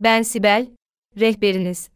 Ben Sibel, rehberiniz.